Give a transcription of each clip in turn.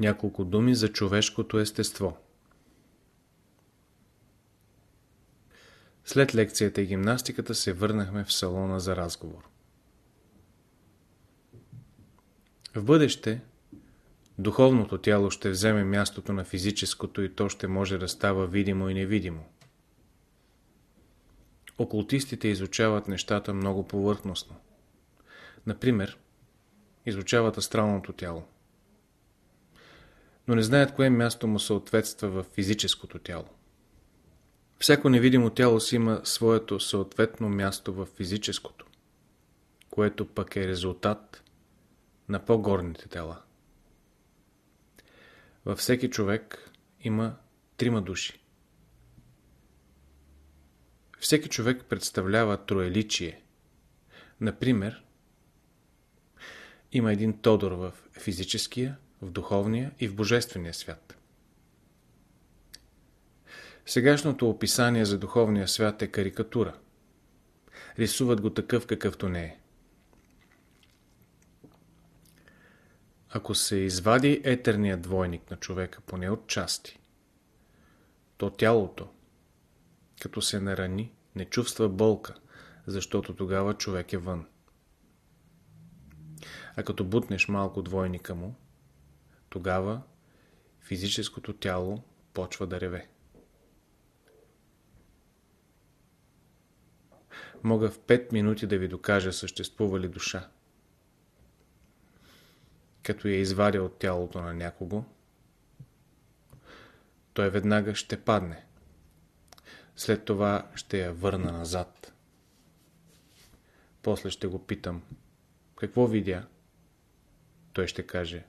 Няколко думи за човешкото естество. След лекцията и гимнастиката се върнахме в салона за разговор. В бъдеще духовното тяло ще вземе мястото на физическото и то ще може да става видимо и невидимо. Окултистите изучават нещата много повърхностно. Например, изучават астралното тяло. Но не знаят кое място му съответства в физическото тяло. Всяко невидимо тяло си има своето съответно място в физическото, което пък е резултат на по-горните тела. Във всеки човек има трима души. Всеки човек представлява троеличие. Например, има един Тодор в физическия, в духовния и в божествения свят. Сегашното описание за духовния свят е карикатура. Рисуват го такъв какъвто не е. Ако се извади етерният двойник на човека поне от части, то тялото, като се нарани, не чувства болка, защото тогава човек е вън. А като бутнеш малко двойника му, тогава физическото тяло почва да реве. Мога в 5 минути да ви докажа съществува ли душа. Като я извадя от тялото на някого, той веднага ще падне. След това ще я върна назад. После ще го питам. Какво видя? Той ще каже.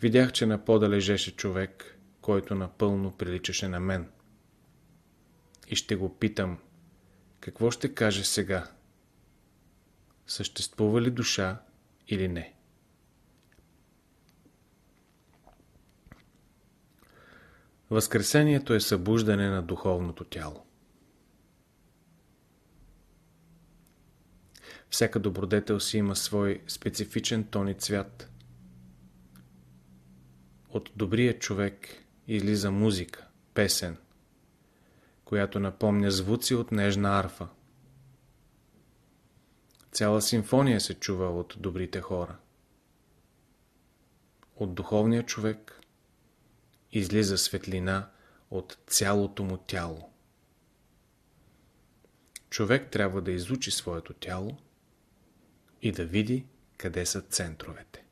Видях, че на пода лежеше човек, който напълно приличаше на мен. И ще го питам. Какво ще каже сега? Съществува ли душа или не? Възкресението е събуждане на духовното тяло. Всяка добродетел си има свой специфичен тон и цвят. От добрия човек излиза музика, песен, която напомня звуци от нежна арфа. Цяла симфония се чува от добрите хора. От духовния човек излиза светлина от цялото му тяло. Човек трябва да изучи своето тяло и да види къде са центровете.